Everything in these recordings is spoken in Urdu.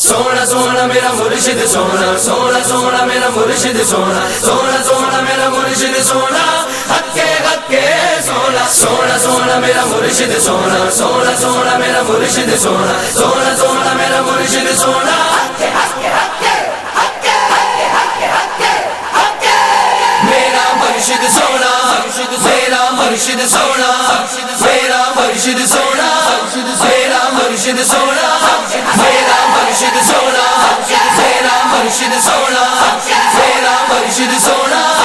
سونا سونا میرا مرشد سونا سونا سونا میرا مرشد سونا سونا سونا میرا مرشد سونا ہکے ہکے سونا سونا سونا میرا مرشد سونا سونا سونا میرا مرشد سونا سونا سونا میرا مرشد سونا میرا مرشد سونا، میرا مرشد سونا سونا میرا مرشد سونا۔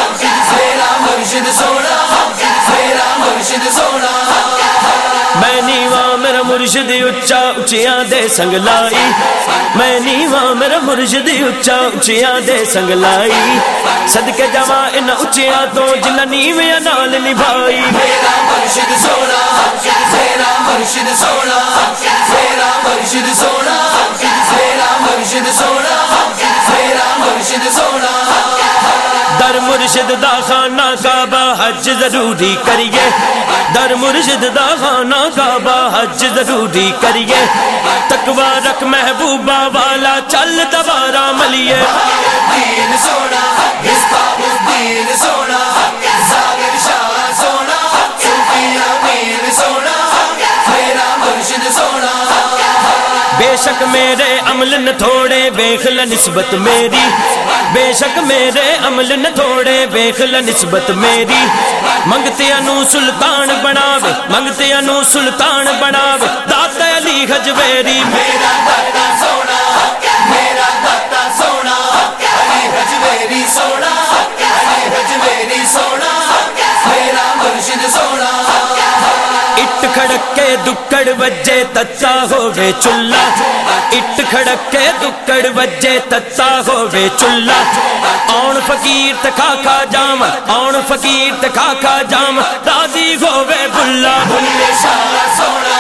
مرشد اچا اچیاں دے سنگ لائی۔ میں نیواں، میرا مرشد اچا اچیاں دے سنگ لائی۔ صدقے جما ان اچیاں تو جنہ نیویاں نال نبھائی۔ میرا مرشد سونا، میرا مرشد سونا، میرا مرشد سونا، میرا مرشد سونا، میرا مرشد سونا۔ در مرشد دا خانہ کعبہ حج ضروری کریے۔ در مرشد دا خانہ کعبہ حج ضروری کریے۔ تکوا رکھ محبوبہ والا چل دوبارہ ملیے۔ دین سونا مصباح الدین سونا ظاہر سونا بے شک میرے عمل نہ تھوڑے بیخل نسبت میری۔ بے شک میرے عمل نہ تھوڑے بیخل نسبت میری۔ منگتے انو سلطان بناوے، منگتے انو سلطان بناوے۔ دات علی حجویری۔ میرا داتا سونا، میرا داتا سونا، علی حجویری سونا، علی حجویری سونا، میرا مرشد سونا۔ اٹ کھڑک کے دکڑ وجے تتا ہووے چلا اٹ کھڑک کے دکڑ وجے تتا ہووے چلا آن فقیر تے کھا جام آن فقیر تے کھا جام راضی ہووے بلا بلے شاہ سونا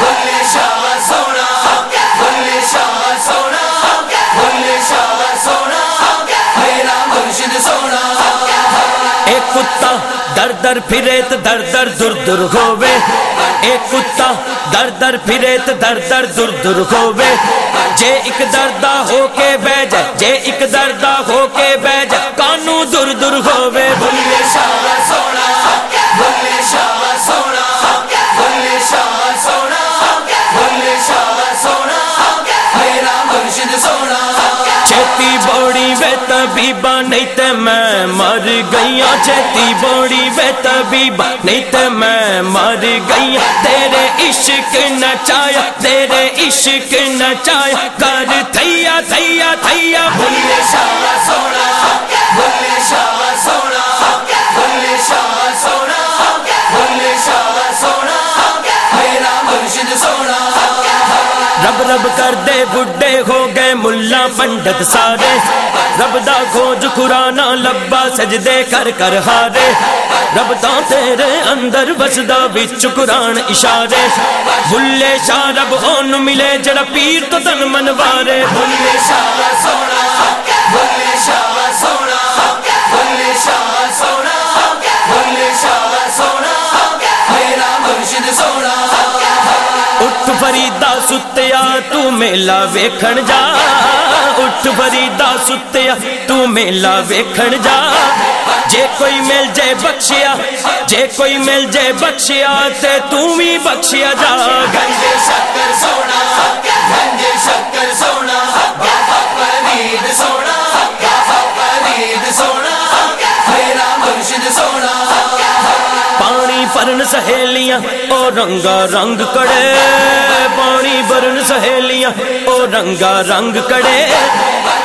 بلے شاہ سونا بلے شاہ سونا بلے شاہ سونا میرا مرشد سونا ایک کتا در در پھرے تو در در در در ہووے اے کتا در در پھرے تو در در در در ہووے جے اک دردہ ہو کے بہ جائے جے اک دردہ ہو کے بہ جائے کانو در در ہووے بھلے شاہ سونا بھلے شاہ سونا۔ طبیبہ نہیں تے میں مر گئیاں چھتی بوڑی وے طبیبہ نہیں تے میں مر گئیاں تیرے عشق نچایا تیرے عشق نچایا کر تھیا تھیا تھیا بلے شاہ سوڑا بلے شاہ سوڑا رب رب کر دے، بڈھے ہو گئے ملا پنڈت سارے۔ رب دا کھوج قرآن لبا، سجدے کر کر ہارے۔ رب تا تیرے اندر بسدا بچ قرآن اشارے۔ بھلے شاہ رب اون ملے، جڑا پیر تو تن منوارے۔ بلے شاہ سونا بلے شاہ سونا بلے شاہ سونا بلے شاہ سونا۔ میرا مرشد سونا۔ اٹھ بری دیا تو ویخ جا اٹھ بری دیا تو ون جا جیل جی بخشیا جیل جی بخشیا تو تھی بخشیا جا سہیلیاں او رنگا رنگ کڑے پانی پرن سہیلیاں او رنگا رنگ کڑے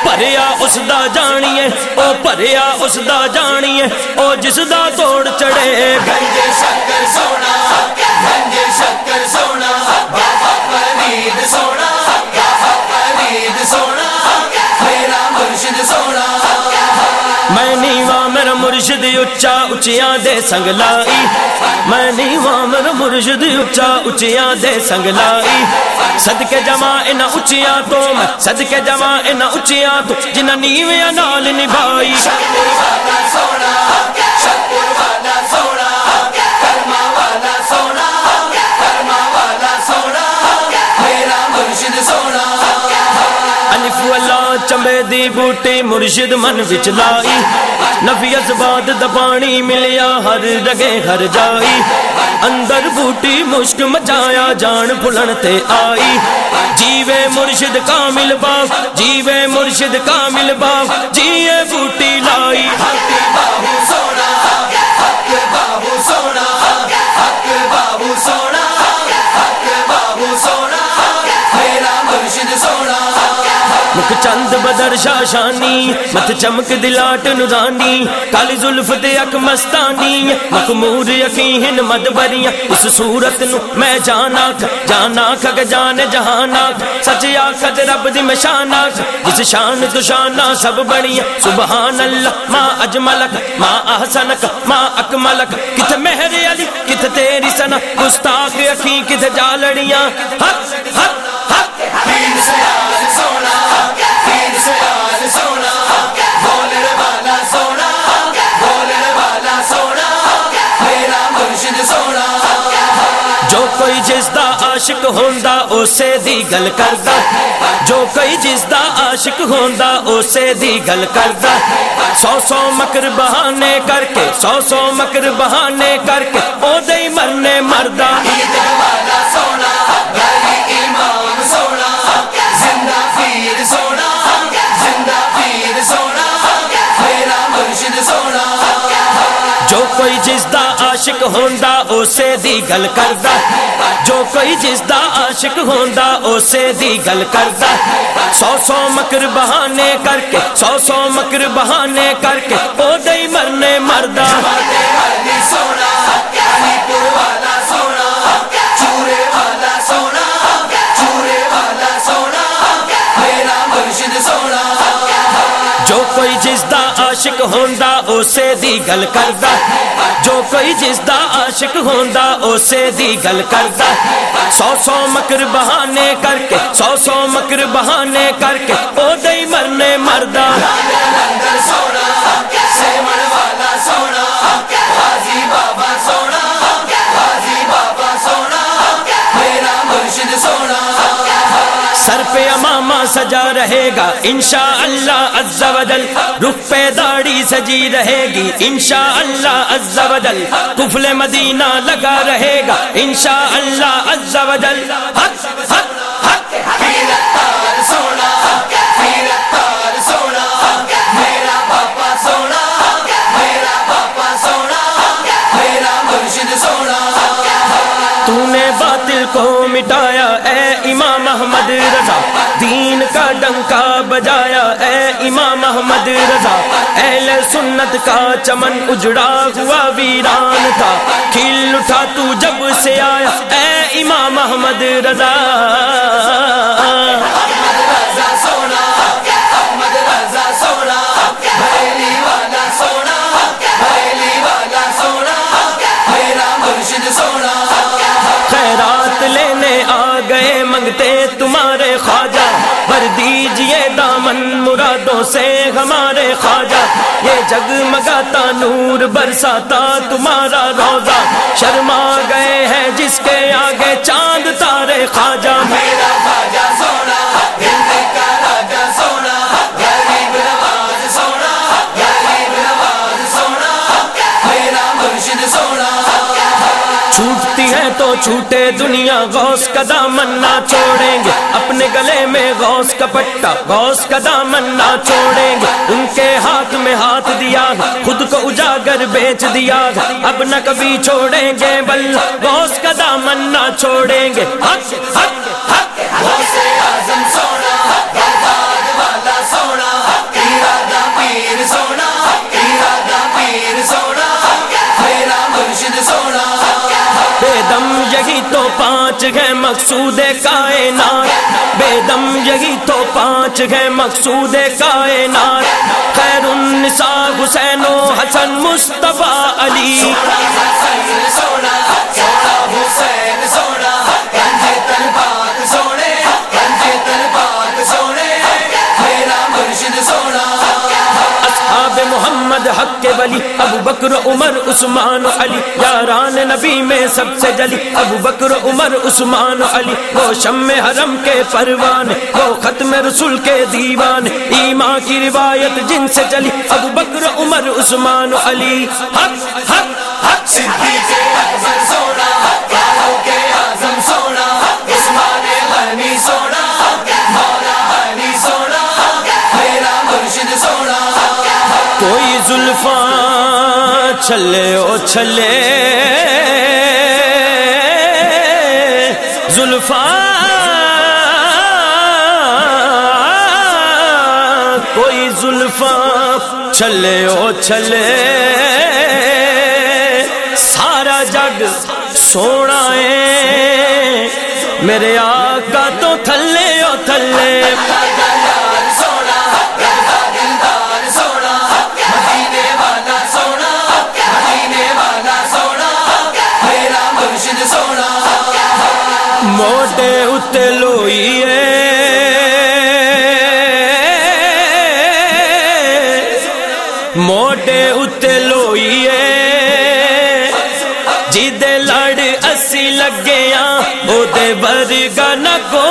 پریا اس دا جانیے او پریا اس دا جانیے او جس دا توڑ چڑے گنجے شکر سونا گنجے شکر سونا بابا فرید سونا بابا فرید سونا میں نیواں میرا مرشد اچا اچیاں دے سنگ لائی۔ میں نیواں میرا مرشد اچا اچیاں دے سنگ لائی۔ صدقے جمع ان اچیاں تو، میں صدقے جمع ان اچیاں تو جنہ نیویاں نال نبھائی۔ شکر والا سونا شکر والا سونا چمبے دی بوٹی مرشد من وچ لائی نفی ازباد دبانی ملیا ہر جگہ ہر جائی اندر بوٹی مشک مچایا جان پھلن تے آئی جیوے مرشد کامل باپ جیوے مرشد کامل باپ جیے بوٹی لائی مکھ چند بدر شاشانی مت چمک دلاٹ نورانی کالی زلف دے اک مستانی مخمور یقین مد اس صورت نو میں جانا جانا کھگ جان جہانا سچ آخد رب دی مشانا جس شان تو شانا سب بڑیاں سبحان اللہ ما اجملک ما احسنک ما اکملک کت مہر علی کت تیری سنا گستاخ اکھی کت جالڑیاں حق حق حق پیر کوئی جس دا عاشق ہوندا اسے دی گل کردا جو کوئی جس دا عاشق ہوندا اسے دی گل کردا سو سو مکر بہانے کر کے سو سو مکر بہانے کر کے او دے مرنے مردا جو کوئی جس دا عاشق ہوندا اسے دی گل کردا جو کوئی جس دا عاشق ہوندا اسے دی گل کردا سو سو مکر بہانے کر کے سو سو مکر بہانے کر کے او دئی مرنے مردا علی سونا علی پور والا سونا جو کوئی جس دا عاشق ہوندا اسے دی گل کردا جو کوئی جس دا عاشق ہوندا اسے دی گل کردا سو سو مکر بہانے کر کے سو سو مکر بہانے کر کے او دے مرنے مردا سر پہ امامہ سجا رہے گا۔ انشاءاللہ عز و جل رخ پہ داڑھی سجی رہے گی۔ انشاءاللہ عز و جل کفل مدینہ لگا رہے گا۔ انشاءاللہ عز و جل حق حق حق سونا سونا میرا سونا میرا سونا میرا مرشد سونا۔ تو نے باطل کو مٹایا دین کا ڈنکا بجایا، اے امام احمد رضا۔ اہل سنت کا چمن اجڑا ہوا ویران تھا۔ کھل اٹھا تو جب سے آیا، اے امام احمد رضا۔ مرادوں سے ہمارے خواجہ، یہ جگمگاتا نور برساتا تمہارا روزہ۔ شرما گئے ہیں جس کے آگے چاند چھوٹتی ہے تو چھوٹے دنیا غوث کا دامن نہ چھوڑیں گے۔ اپنے گلے میں غوث کا پٹا، غوث کا دامن نہ چھوڑیں گے۔ ان کے ہاتھ میں ہاتھ دیا خود کو اجاگر بیچ دیا اب نہ کبھی چھوڑیں گے بل، غوث کا دامن نہ چھوڑیں گے۔ حق حق حق۔ غوث اعظم سونا۔ پانچ ہے مقصود کائنات۔ بے دم یہی تو پانچ ہے مقصود کائنات۔ خیر النساء حسین و حسن مصطفیٰ علی۔ ولی، ابو بکر، عمر، عثمان، علی۔ یاران نبی میں سب سے جلی۔ ابو بکر، عمر، عثمان، علی۔ وہ شم حرم کے پروان، وہ ختم رسول کے دیوان۔ ایمان کی روایت جن سے چلی ابو بکر، عمر، عثمان، علی۔ حق حق حق۔ کوئی زلفاں چھلے او چھلے۔ زلفاں کوئی زلفاں چھلے او چھلے۔ سارا جگ سونا ہے۔ میرے آقا تو تھلے او تھلے۔ موٹے اتنے لوئیے موٹے اتنے لوئیے جی لڑ اسی لگے ہاں، او دے برگا نہ کوئی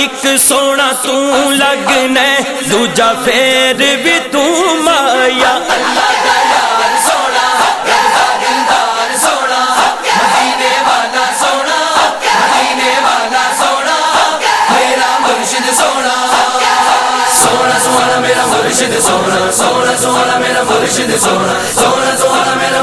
ایک سونا تو لگنے دوجا پھر بھی تو مایا سونا سونا سونا میرا مرشد سونا سونا سونا میرا مرشد سونا سونا سونا میرا